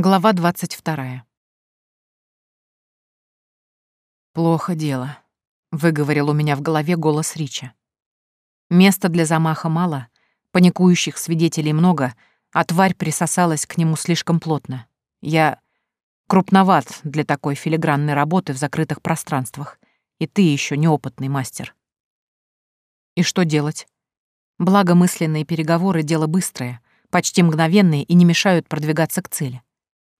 Глава 22. «Плохо дело», — выговорил у меня в голове голос Рича. «Места для замаха мало, паникующих свидетелей много, а тварь присосалась к нему слишком плотно. Я крупноват для такой филигранной работы в закрытых пространствах, и ты еще неопытный мастер». «И что делать?» Благомысленные переговоры — дело быстрое, почти мгновенные и не мешают продвигаться к цели.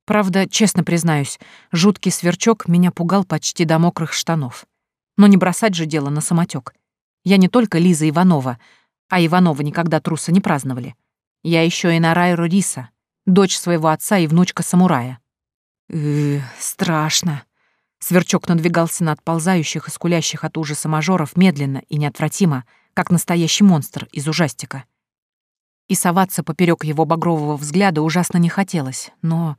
Правда, честно признаюсь, жуткий сверчок меня пугал почти до мокрых штанов. Но не бросать же дело на самотек. Я не только Лиза Иванова, а Иванова никогда труса не праздновали. Я еще и Нарайру Риса, дочь своего отца и внучка самурая. Э, страшно. Сверчок надвигался на отползающих и скулящих от ужаса мажоров медленно и неотвратимо, как настоящий монстр из ужастика. И соваться поперек его багрового взгляда ужасно не хотелось, но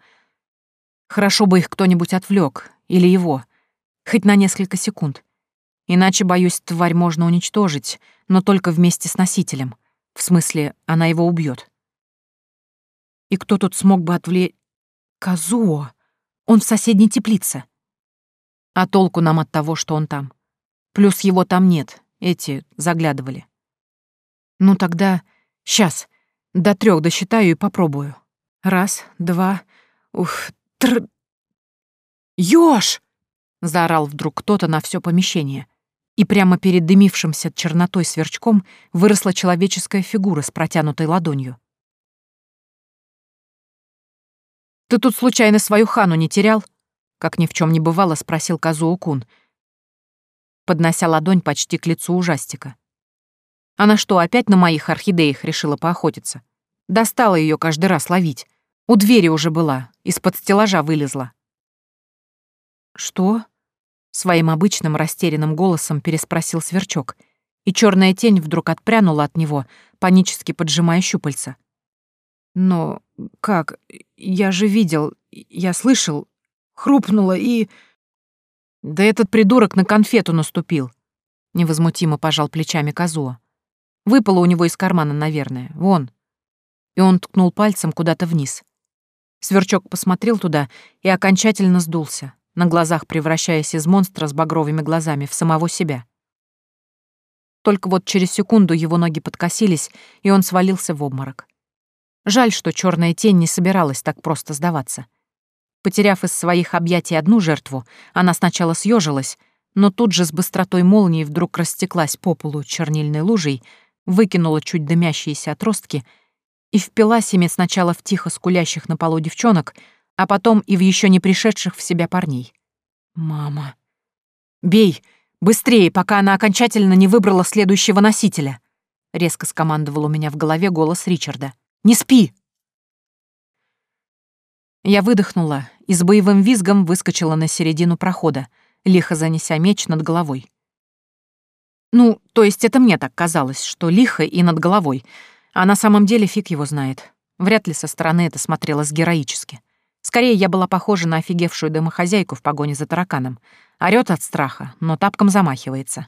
Хорошо бы их кто-нибудь отвлек, или его, хоть на несколько секунд. Иначе, боюсь, тварь можно уничтожить, но только вместе с носителем. В смысле, она его убьет. И кто тут смог бы отвлечь... Казуо! Он в соседней теплице. А толку нам от того, что он там? Плюс его там нет, эти заглядывали. Ну тогда... Сейчас. До трех досчитаю и попробую. Раз, два... Ух, Тр... Ёж! Заорал вдруг кто-то на все помещение. И прямо перед дымившимся чернотой сверчком выросла человеческая фигура с протянутой ладонью. «Ты тут случайно свою хану не терял?» Как ни в чем не бывало, спросил Казуокун, поднося ладонь почти к лицу ужастика. «Она что, опять на моих орхидеях решила поохотиться? Достала ее каждый раз ловить. У двери уже была, из-под стеллажа вылезла. «Что?» — своим обычным растерянным голосом переспросил Сверчок, и черная тень вдруг отпрянула от него, панически поджимая щупальца. «Но как? Я же видел, я слышал, хрупнула и...» «Да этот придурок на конфету наступил!» — невозмутимо пожал плечами Казуа. «Выпало у него из кармана, наверное, вон». И он ткнул пальцем куда-то вниз. Сверчок посмотрел туда и окончательно сдулся, на глазах превращаясь из монстра с багровыми глазами в самого себя. Только вот через секунду его ноги подкосились, и он свалился в обморок. Жаль, что черная тень не собиралась так просто сдаваться. Потеряв из своих объятий одну жертву, она сначала съежилась, но тут же с быстротой молнии вдруг растеклась по полу чернильной лужей, выкинула чуть дымящиеся отростки — и впила семец сначала в тихо скулящих на полу девчонок, а потом и в еще не пришедших в себя парней. «Мама!» «Бей! Быстрее, пока она окончательно не выбрала следующего носителя!» — резко скомандовал у меня в голове голос Ричарда. «Не спи!» Я выдохнула и с боевым визгом выскочила на середину прохода, лихо занеся меч над головой. Ну, то есть это мне так казалось, что лихо и над головой — а на самом деле фиг его знает. Вряд ли со стороны это смотрелось героически. Скорее, я была похожа на офигевшую домохозяйку в погоне за тараканом. Орёт от страха, но тапком замахивается.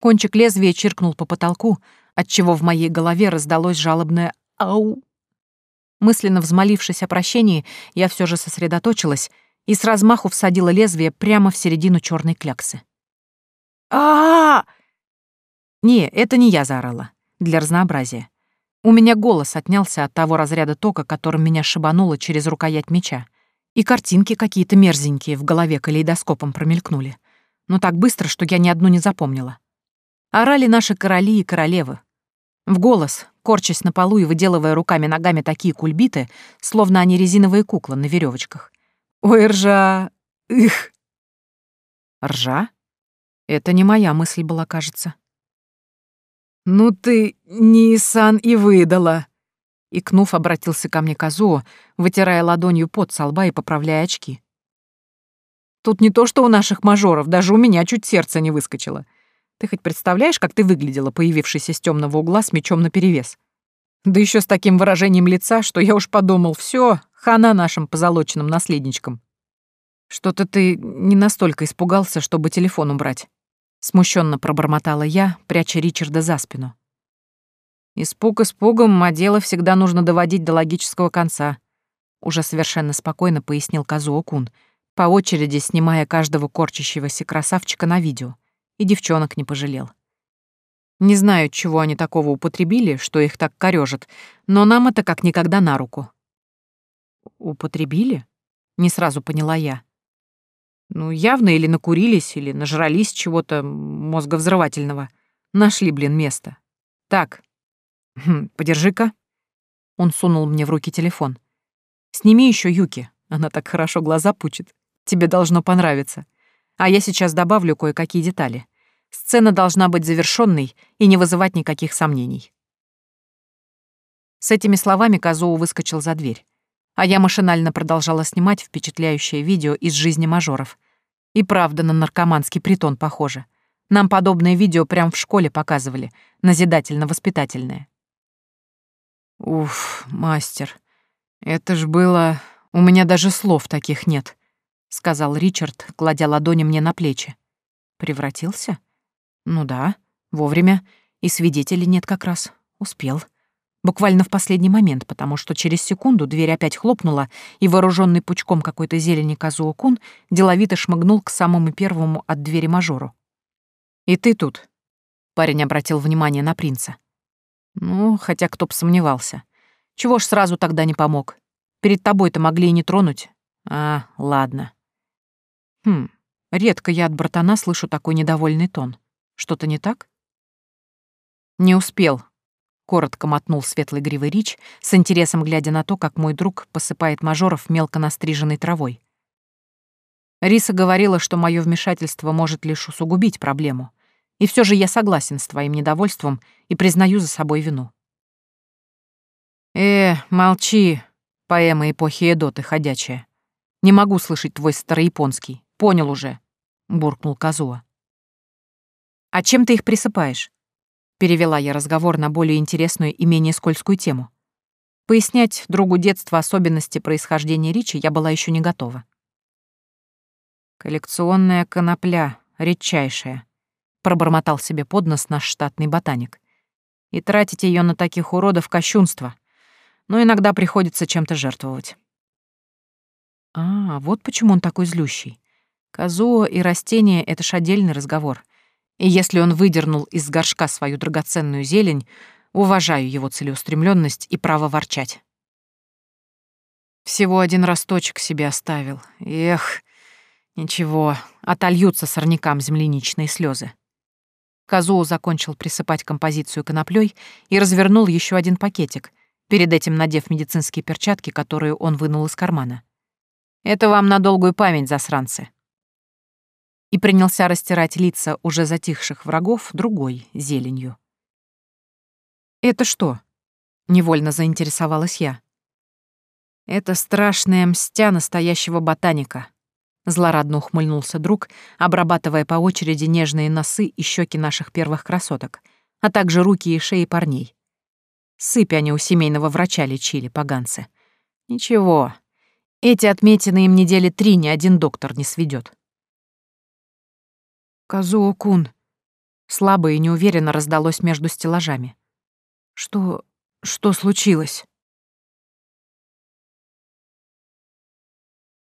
Кончик лезвия чиркнул по потолку, отчего в моей голове раздалось жалобное «Ау!». Мысленно взмолившись о прощении, я все же сосредоточилась и с размаху всадила лезвие прямо в середину черной кляксы. а а! Не, это не я заорала для разнообразия. У меня голос отнялся от того разряда тока, которым меня шибануло через рукоять меча. И картинки какие-то мерзенькие в голове калейдоскопом промелькнули. Но так быстро, что я ни одну не запомнила. Орали наши короли и королевы. В голос, корчась на полу и выделывая руками-ногами такие кульбиты, словно они резиновые куклы на веревочках. «Ой, ржа! Их!» «Ржа?» Это не моя мысль была, кажется. «Ну ты, Нисан, и выдала!» Икнув, обратился ко мне Казуо, вытирая ладонью пот со лба и поправляя очки. «Тут не то, что у наших мажоров, даже у меня чуть сердце не выскочило. Ты хоть представляешь, как ты выглядела, появившись из темного угла с мечом наперевес? Да еще с таким выражением лица, что я уж подумал, все, хана нашим позолоченным наследничкам». «Что-то ты не настолько испугался, чтобы телефон убрать». Смущенно пробормотала я, пряча Ричарда за спину. Испуг испугом, а дело всегда нужно доводить до логического конца. Уже совершенно спокойно пояснил Казуокун, по очереди снимая каждого корчащегося красавчика на видео. И девчонок не пожалел. Не знаю, чего они такого употребили, что их так корёжит, но нам это как никогда на руку. «Употребили?» — не сразу поняла я. Ну, явно или накурились, или нажрались чего-то мозговзрывательного. Нашли, блин, место. Так, хм, подержи-ка. Он сунул мне в руки телефон. Сними еще Юки. Она так хорошо глаза пучит. Тебе должно понравиться. А я сейчас добавлю кое-какие детали. Сцена должна быть завершенной и не вызывать никаких сомнений. С этими словами Казоу выскочил за дверь. А я машинально продолжала снимать впечатляющее видео из жизни мажоров. И правда на наркоманский притон похоже. Нам подобное видео прямо в школе показывали, назидательно-воспитательное. «Уф, мастер, это ж было... У меня даже слов таких нет», — сказал Ричард, кладя ладони мне на плечи. «Превратился? Ну да, вовремя. И свидетелей нет как раз. Успел». Буквально в последний момент, потому что через секунду дверь опять хлопнула, и вооруженный пучком какой-то зелени Казуокун деловито шмыгнул к самому первому от двери мажору. «И ты тут», — парень обратил внимание на принца. «Ну, хотя кто б сомневался. Чего ж сразу тогда не помог? Перед тобой-то могли и не тронуть. А, ладно». «Хм, редко я от братана слышу такой недовольный тон. Что-то не так?» «Не успел», Коротко мотнул светлый гривый Рич, с интересом глядя на то, как мой друг посыпает мажоров мелко настриженной травой. Риса говорила, что мое вмешательство может лишь усугубить проблему. И все же я согласен с твоим недовольством и признаю за собой вину. Э, молчи, поэма эпохи Эдоты ходячая. Не могу слышать твой старояпонский. Понял уже, буркнул Казуа. А чем ты их присыпаешь? Перевела я разговор на более интересную и менее скользкую тему. Пояснять другу детства особенности происхождения Ричи я была еще не готова. «Коллекционная конопля, редчайшая», — пробормотал себе под нос наш штатный ботаник. «И тратить ее на таких уродов кощунство. Но иногда приходится чем-то жертвовать». А, вот почему он такой злющий. Казуо и растения — это ж отдельный разговор. И если он выдернул из горшка свою драгоценную зелень, уважаю его целеустремленность и право ворчать. Всего один росточек себе оставил. Эх, ничего, отольются сорнякам земляничные слезы. Казуо закончил присыпать композицию коноплей и развернул еще один пакетик, перед этим надев медицинские перчатки, которые он вынул из кармана. «Это вам на долгую память, засранцы», и принялся растирать лица уже затихших врагов другой зеленью. «Это что?» — невольно заинтересовалась я. «Это страшная мстя настоящего ботаника», — злорадно ухмыльнулся друг, обрабатывая по очереди нежные носы и щеки наших первых красоток, а также руки и шеи парней. Сыпь они у семейного врача лечили, поганцы. Ничего, эти отметины им недели три ни один доктор не сведет. Казуокун. Слабо и неуверенно раздалось между стеллажами. Что... что случилось?